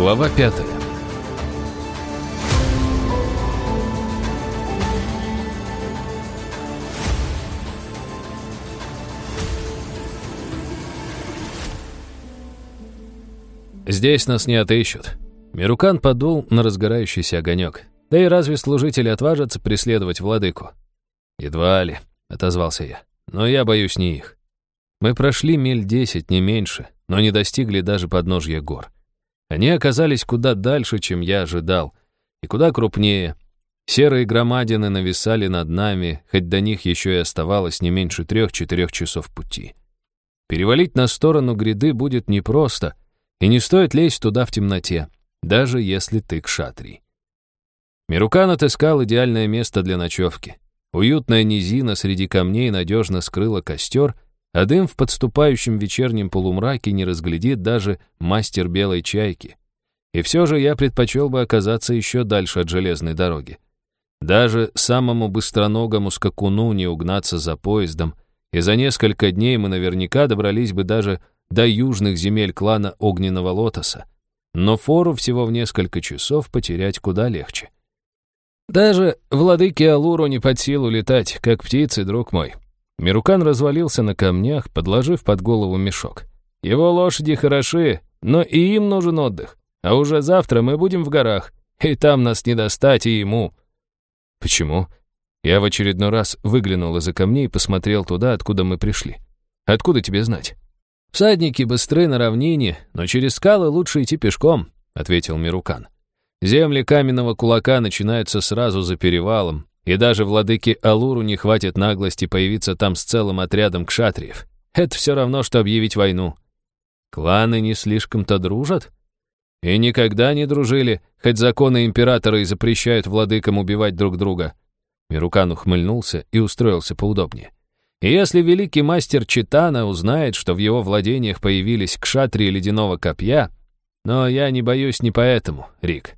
Глава пятая. Здесь нас не отыщут. Мирукан подул на разгорающийся огонек. Да и разве служители отважатся преследовать владыку? Едва ли, отозвался я. Но я боюсь не их. Мы прошли миль десять, не меньше, но не достигли даже подножья гор. Они оказались куда дальше, чем я ожидал, и куда крупнее. Серые громадины нависали над нами, хоть до них еще и оставалось не меньше трех-четырех часов пути. Перевалить на сторону гряды будет непросто, и не стоит лезть туда в темноте, даже если ты к шатри. Мирукан отыскал идеальное место для ночевки. Уютная низина среди камней надежно скрыла костер, а дым в подступающем вечернем полумраке не разглядит даже мастер белой чайки. И все же я предпочел бы оказаться еще дальше от железной дороги. Даже самому быстроногому скакуну не угнаться за поездом, и за несколько дней мы наверняка добрались бы даже до южных земель клана Огненного Лотоса. Но фору всего в несколько часов потерять куда легче. Даже владыке Алуру не под силу летать, как птицы, друг мой. Мирукан развалился на камнях, подложив под голову мешок. Его лошади хороши, но и им нужен отдых. А уже завтра мы будем в горах, и там нас не достать и ему. Почему? Я в очередной раз выглянул из-за камней и посмотрел туда, откуда мы пришли. Откуда тебе знать? «Всадники быстры на равнине, но через скалы лучше идти пешком», — ответил Мирукан. «Земли каменного кулака начинаются сразу за перевалом, и даже владыке Алуру не хватит наглости появиться там с целым отрядом кшатриев. Это все равно, что объявить войну. Кланы не слишком-то дружат? И никогда не дружили, хоть законы императора и запрещают владыкам убивать друг друга». Мирукан ухмыльнулся и устроился поудобнее. И если великий мастер Читана узнает, что в его владениях появились кшатрии ледяного копья, но я не боюсь не поэтому, Рик.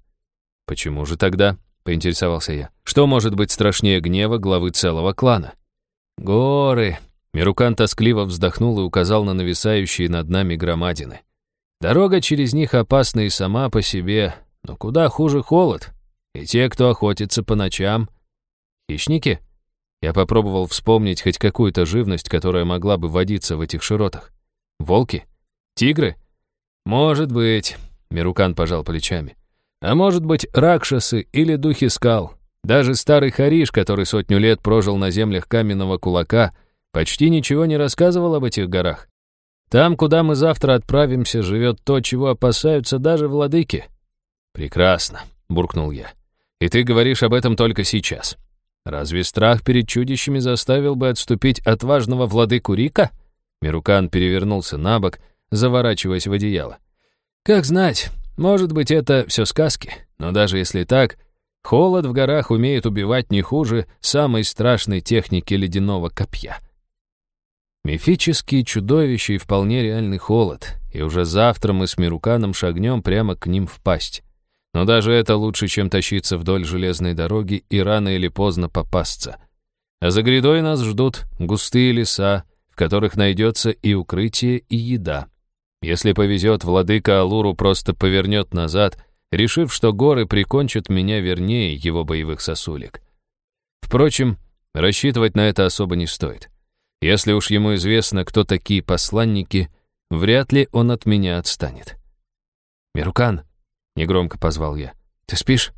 Почему же тогда? Поинтересовался я. Что может быть страшнее гнева главы целого клана? Горы. Мирукан тоскливо вздохнул и указал на нависающие над нами громадины. Дорога через них опасна и сама по себе, но куда хуже холод. И те, кто охотится по ночам. Хищники? Я попробовал вспомнить хоть какую-то живность, которая могла бы водиться в этих широтах. Волки? Тигры? Может быть, Мирукан пожал плечами. А может быть, ракшасы или духи скал. Даже старый Хариш, который сотню лет прожил на землях каменного кулака, почти ничего не рассказывал об этих горах. Там, куда мы завтра отправимся, живет то, чего опасаются даже владыки. Прекрасно, буркнул я. И ты говоришь об этом только сейчас. Разве страх перед чудищами заставил бы отступить отважного владыку Рика? Мирукан перевернулся на бок, заворачиваясь в одеяло. Как знать, может быть, это все сказки, но даже если так, холод в горах умеет убивать не хуже самой страшной техники ледяного копья. Мифический, чудовища и вполне реальный холод, и уже завтра мы с Мируканом шагнем прямо к ним в пасть. Но даже это лучше, чем тащиться вдоль железной дороги и рано или поздно попасться. А за грядой нас ждут густые леса, в которых найдется и укрытие, и еда. Если повезет, владыка Алуру просто повернет назад, решив, что горы прикончат меня вернее его боевых сосулек. Впрочем, рассчитывать на это особо не стоит. Если уж ему известно, кто такие посланники, вряд ли он от меня отстанет. «Мирукан», — негромко позвал я. «Ты спишь?»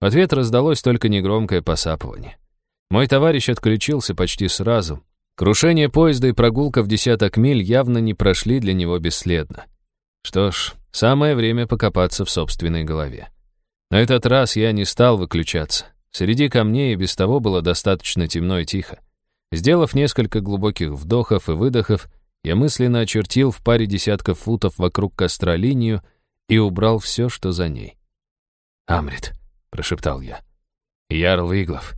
В ответ раздалось только негромкое посапывание. Мой товарищ отключился почти сразу. Крушение поезда и прогулка в десяток миль явно не прошли для него бесследно. Что ж, самое время покопаться в собственной голове. На этот раз я не стал выключаться. Среди камней и без того было достаточно темно и тихо. Сделав несколько глубоких вдохов и выдохов, я мысленно очертил в паре десятков футов вокруг костра линию и убрал все, что за ней. «Амрит», — прошептал я. «Ярл Иглов,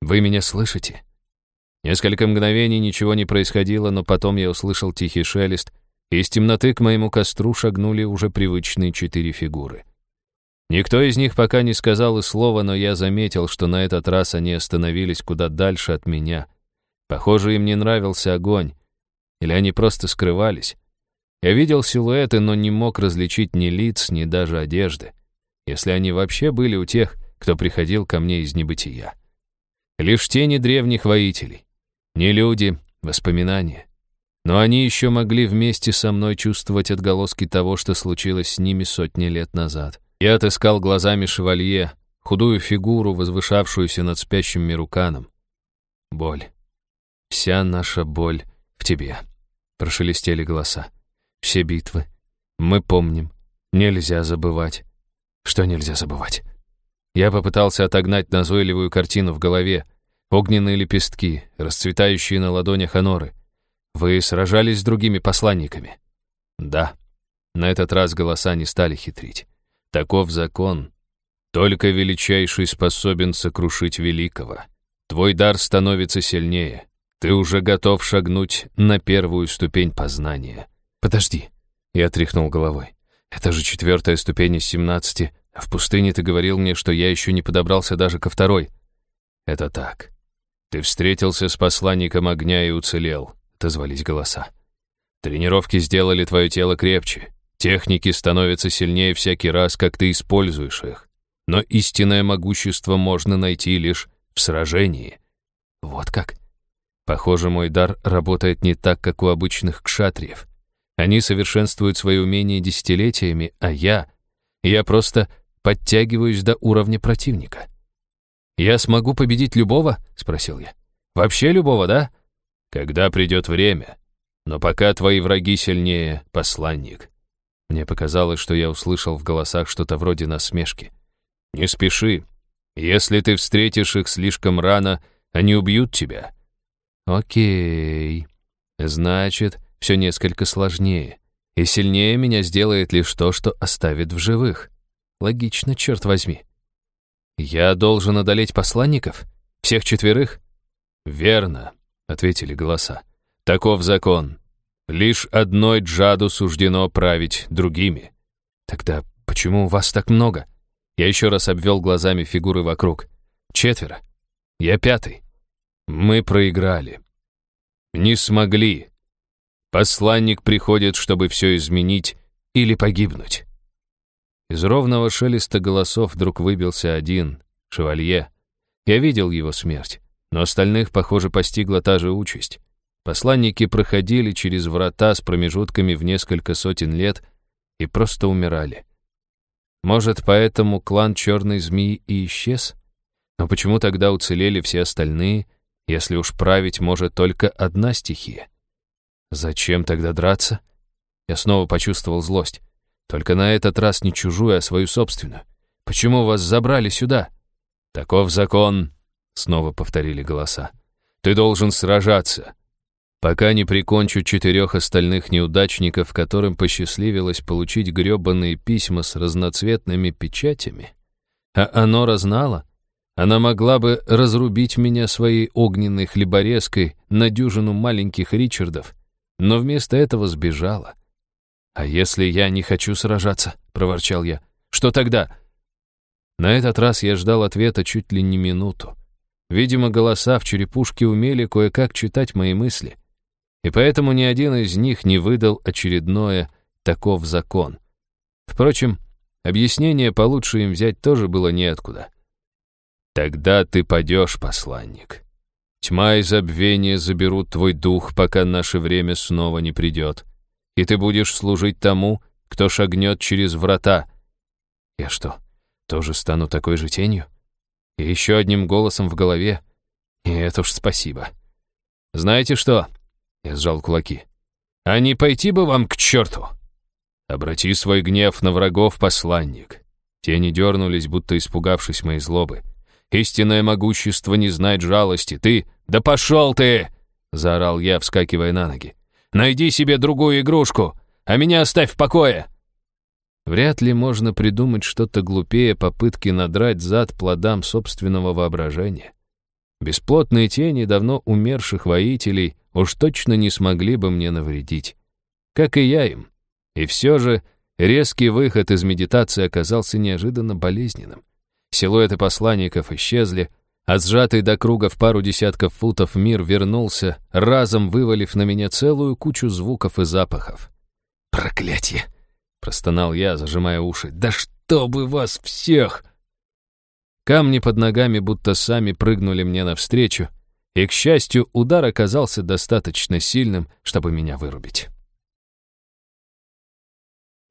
вы меня слышите?» Несколько мгновений ничего не происходило, но потом я услышал тихий шелест, и из темноты к моему костру шагнули уже привычные четыре фигуры. Никто из них пока не сказал и слова, но я заметил, что на этот раз они остановились куда дальше от меня. Похоже, им не нравился огонь. Или они просто скрывались. Я видел силуэты, но не мог различить ни лиц, ни даже одежды, если они вообще были у тех, кто приходил ко мне из небытия. Лишь тени древних воителей. Не люди, воспоминания. Но они еще могли вместе со мной чувствовать отголоски того, что случилось с ними сотни лет назад. Я отыскал глазами шевалье, худую фигуру, возвышавшуюся над спящим Мируканом. Боль. Вся наша боль в тебе. Прошелестели голоса. Все битвы. Мы помним. Нельзя забывать. Что нельзя забывать? Я попытался отогнать назойливую картину в голове. Огненные лепестки, расцветающие на ладонях Аноры. Вы сражались с другими посланниками? Да. На этот раз голоса не стали хитрить. Таков закон. Только величайший способен сокрушить великого. Твой дар становится сильнее. Ты уже готов шагнуть на первую ступень познания. Подожди. Я тряхнул головой. Это же четвертая ступень из семнадцати, в пустыне ты говорил мне, что я еще не подобрался даже ко второй. Это так. Ты встретился с посланником огня и уцелел, отозвались голоса. Тренировки сделали твое тело крепче. Техники становятся сильнее всякий раз, как ты используешь их. Но истинное могущество можно найти лишь в сражении. Вот как? Похоже, мой дар работает не так, как у обычных кшатриев. Они совершенствуют свои умения десятилетиями, а я... Я просто подтягиваюсь до уровня противника. «Я смогу победить любого?» — спросил я. «Вообще любого, да?» «Когда придет время. Но пока твои враги сильнее, посланник». Мне показалось, что я услышал в голосах что-то вроде насмешки. «Не спеши. Если ты встретишь их слишком рано, они убьют тебя». «Окей. Значит, все несколько сложнее. И сильнее меня сделает лишь то, что оставит в живых. Логично, черт возьми. Я должен одолеть посланников? Всех четверых? Верно, ответили голоса. Таков закон. Лишь одной джаду суждено править другими. Тогда почему вас так много? Я еще раз обвел глазами фигуры вокруг. Четверо. Я пятый. Мы проиграли. Не смогли. Посланник приходит, чтобы все изменить или погибнуть. Из ровного шелеста голосов вдруг выбился один, шевалье. Я видел его смерть, но остальных, похоже, постигла та же участь. Посланники проходили через врата с промежутками в несколько сотен лет и просто умирали. Может, поэтому клан Черной Змеи и исчез? Но почему тогда уцелели все остальные, если уж править может только одна стихия? Зачем тогда драться? Я снова почувствовал злость. Только на этот раз не чужую, а свою собственную. Почему вас забрали сюда? Таков закон, снова повторили голоса. Ты должен сражаться. Пока не прикончу четырех остальных неудачников, которым посчастливилось получить грёбаные письма с разноцветными печатями. А Анора знала, она могла бы разрубить меня своей огненной хлеборезкой на дюжину маленьких Ричардов, но вместо этого сбежала. «А если я не хочу сражаться?» — проворчал я. «Что тогда?» На этот раз я ждал ответа чуть ли не минуту. Видимо, голоса в черепушке умели кое-как читать мои мысли. И поэтому ни один из них не выдал очередное «таков закон». Впрочем, объяснение получше им взять тоже было неоткуда. «Тогда ты падешь, посланник», Тьма и забвение заберут твой дух, пока наше время снова не придет. И ты будешь служить тому, кто шагнет через врата. Я что, тоже стану такой же тенью? И еще одним голосом в голове. Нет уж, спасибо. Знаете что? Я сжал кулаки. А не пойти бы вам к черту? Обрати свой гнев на врагов, посланник. Тени дернулись, будто испугавшись моей злобы. Истинное могущество не знает жалости. Ты... Да пошел ты!» — заорал я, вскакивая на ноги. «Найди себе другую игрушку, а меня оставь в покое!» Вряд ли можно придумать что-то глупее попытки надрать зад плодам собственного воображения. Бесплотные тени давно умерших воителей уж точно не смогли бы мне навредить. Как и я им. И все же резкий выход из медитации оказался неожиданно болезненным. Силуэты посланников исчезли, а сжатый до круга в пару десятков футов мир вернулся, разом вывалив на меня целую кучу звуков и запахов. «Проклятие!» — простонал я, зажимая уши. «Да чтобы вас всех!» Камни под ногами будто сами прыгнули мне навстречу, и, к счастью, удар оказался достаточно сильным, чтобы меня вырубить.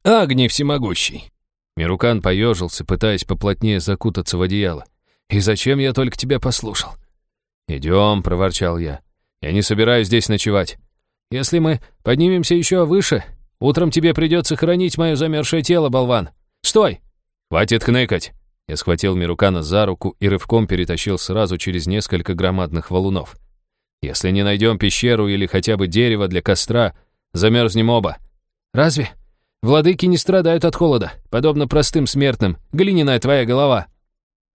«Агни всемогущий!» Мирукан поежился, пытаясь поплотнее закутаться в одеяло. «И зачем я только тебя послушал?» «Идем», — проворчал я. «Я не собираюсь здесь ночевать. Если мы поднимемся еще выше, утром тебе придется хранить мое замерзшее тело, болван. Стой!» «Хватит хныкать!» Я схватил Мирукана за руку и рывком перетащил сразу через несколько громадных валунов. «Если не найдем пещеру или хотя бы дерево для костра, замерзнем оба». «Разве? Владыки не страдают от холода, подобно простым смертным. Глиняная твоя голова».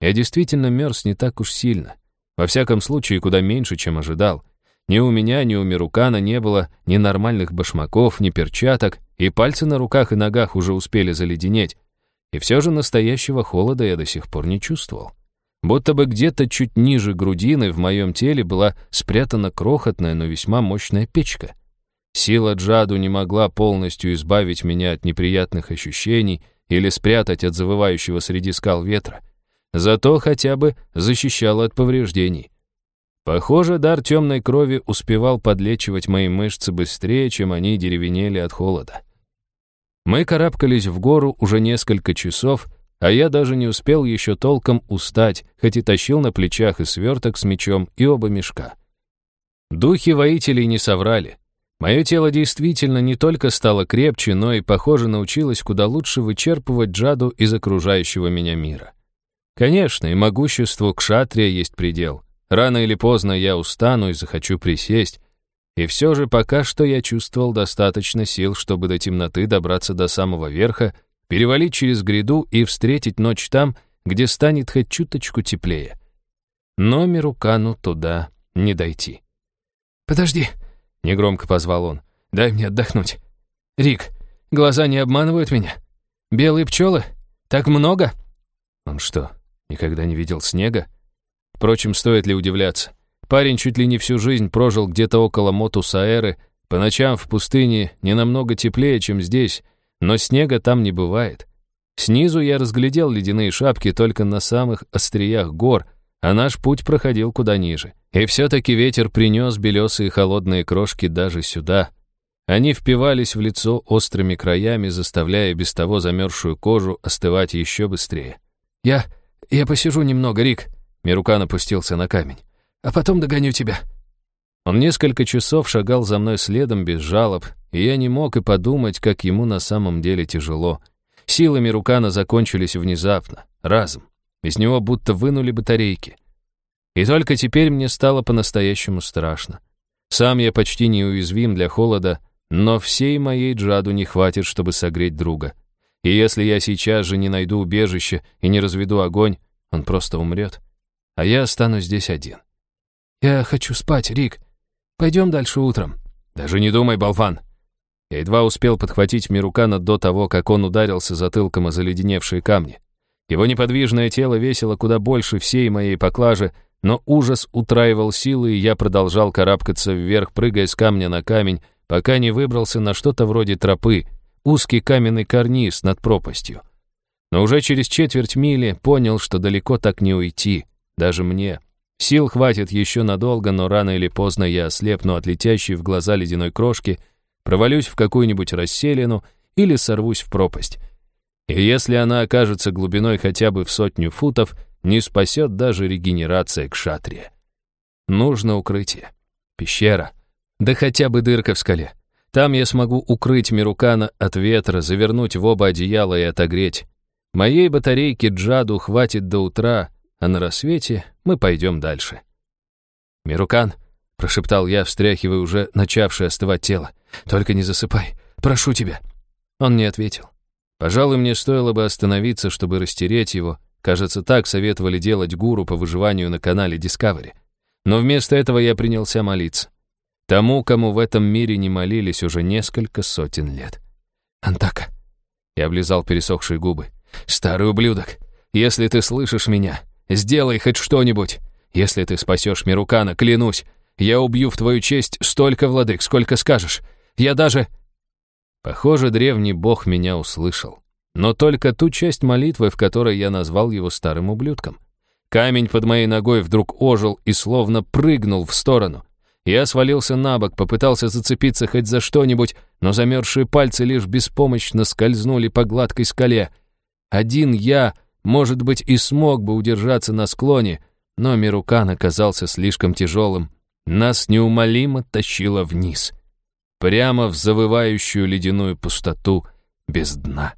Я действительно мерз не так уж сильно. Во всяком случае, куда меньше, чем ожидал. Ни у меня, ни у Мирукана не было ни нормальных башмаков, ни перчаток, и пальцы на руках и ногах уже успели заледенеть. И все же настоящего холода я до сих пор не чувствовал. Будто бы где-то чуть ниже грудины в моем теле была спрятана крохотная, но весьма мощная печка. Сила Джаду не могла полностью избавить меня от неприятных ощущений или спрятать от завывающего среди скал ветра. Зато хотя бы защищала от повреждений. Похоже, дар темной крови успевал подлечивать мои мышцы быстрее, чем они деревенели от холода. Мы карабкались в гору уже несколько часов, а я даже не успел еще толком устать, хоть и тащил на плечах и сверток с мечом, и оба мешка. Духи воителей не соврали. Мое тело действительно не только стало крепче, но и, похоже, научилось куда лучше вычерпывать джаду из окружающего меня мира. Конечно, и могуществу кшатрия есть предел. Рано или поздно я устану и захочу присесть, и все же пока что я чувствовал достаточно сил, чтобы до темноты добраться до самого верха, перевалить через гряду и встретить ночь там, где станет хоть чуточку теплее. Но Мирукану туда не дойти. «Подожди», — негромко позвал он, — «дай мне отдохнуть. Рик, глаза не обманывают меня? Белые пчелы? Так много?» Он что, никогда не видел снега? Впрочем, стоит ли удивляться? Парень чуть ли не всю жизнь прожил где-то около Мотусаэры, по ночам в пустыне не намного теплее, чем здесь, но снега там не бывает. Снизу я разглядел ледяные шапки только на самых остриях гор, а наш путь проходил куда ниже. И все-таки ветер принес белесые холодные крошки даже сюда. Они впивались в лицо острыми краями, заставляя без того замерзшую кожу остывать еще быстрее. «Я... я посижу немного, Рик», — Мирукан опустился на камень а потом догоню тебя». Он несколько часов шагал за мной следом без жалоб, и я не мог и подумать, как ему на самом деле тяжело. Силами Рукана закончились внезапно, разом. Из него будто вынули батарейки. И только теперь мне стало по-настоящему страшно. Сам я почти неуязвим для холода, но всей моей джаду не хватит, чтобы согреть друга. И если я сейчас же не найду убежище и не разведу огонь, он просто умрет. А я останусь здесь один. «Я хочу спать, Рик. Пойдем дальше утром». «Даже не думай, болван». Я едва успел подхватить Мирукана до того, как он ударился затылком о заледеневшие камни. Его неподвижное тело весило куда больше всей моей поклажи, но ужас утраивал силы, и я продолжал карабкаться вверх, прыгая с камня на камень, пока не выбрался на что-то вроде тропы, узкий каменный карниз над пропастью. Но уже через четверть мили понял, что далеко так не уйти, даже мне. Сил хватит еще надолго, но рано или поздно я ослепну от летящей в глаза ледяной крошки, провалюсь в какую-нибудь расселину или сорвусь в пропасть. И если она окажется глубиной хотя бы в сотню футов, не спасет даже регенерация кшатрия. Нужно укрытие. Пещера. Да хотя бы дырка в скале. Там я смогу укрыть Мирукана от ветра, завернуть в оба одеяла и отогреть. Моей батарейки Джаду хватит до утра, а на рассвете мы пойдем дальше. «Мирукан», — прошептал я, встряхивая уже начавшее остывать тело, — «только не засыпай, прошу тебя». Он не ответил. Пожалуй, мне стоило бы остановиться, чтобы растереть его. Кажется, так советовали делать гуру по выживанию на канале Discovery. Но вместо этого я принялся молиться. Тому, кому в этом мире не молились уже несколько сотен лет. «Антака», — я облизал пересохшие губы, — «старый ублюдок, если ты слышишь меня, Сделай хоть что-нибудь. Если ты спасешь Мирукана, клянусь, я убью в твою честь столько владык, сколько скажешь. Я даже...» Похоже, древний бог меня услышал. Но только ту часть молитвы, в которой я назвал его старым ублюдком. Камень под моей ногой вдруг ожил и словно прыгнул в сторону. Я свалился на бок, попытался зацепиться хоть за что-нибудь, но замерзшие пальцы лишь беспомощно скользнули по гладкой скале. Один я, может быть, и смог бы удержаться на склоне, но Мирукан оказался слишком тяжелым. Нас неумолимо тащило вниз, прямо в завывающую ледяную пустоту без дна.